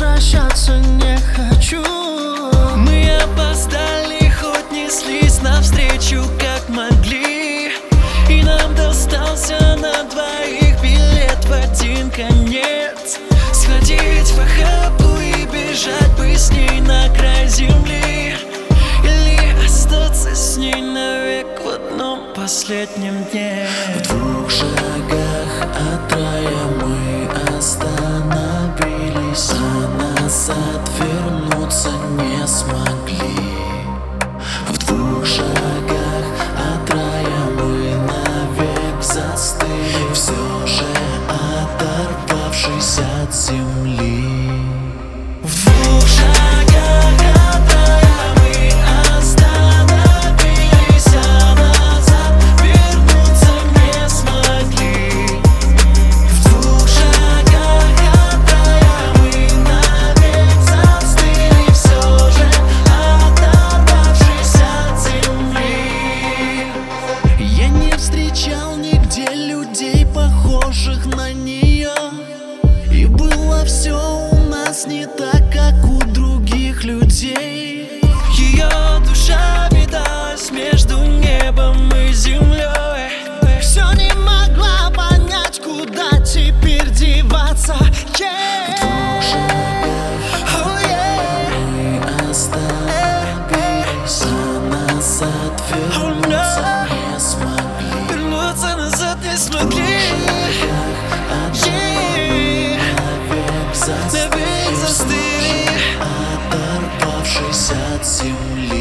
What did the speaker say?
возвращаться не хочу. Мы опоздали, хоть неслись навстречу как могли. И нам достался на двоих билет в один конец. Сходить в охапку и бежать бы с ней на край земли. Или остаться с ней навек в одном последнем назад вернуться не смогли. В двух шагах от рая мы навек застыли Все же оторвавшись от земли. В двух вернуться не смогли Вернуться назад не смогли. Навек застыли. Оторвавшись от земли